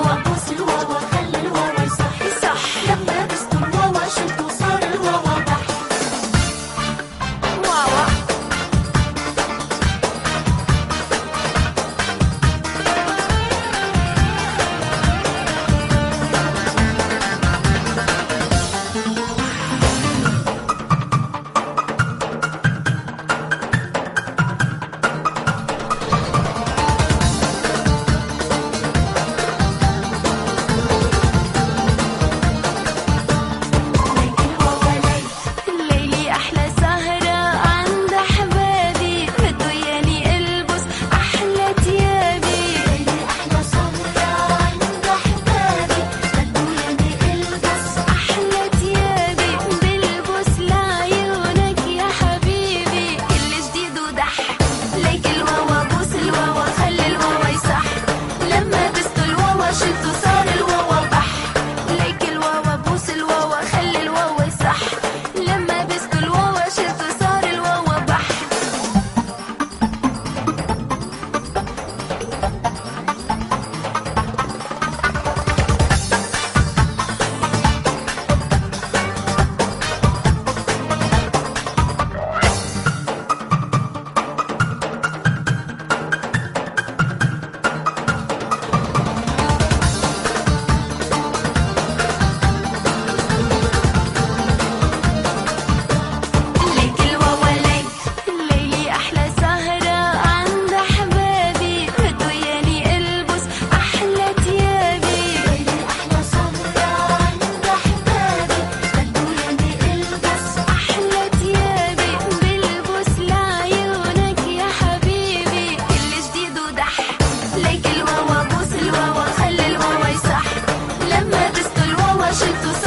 وقسوة وخير Take the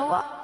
Jawa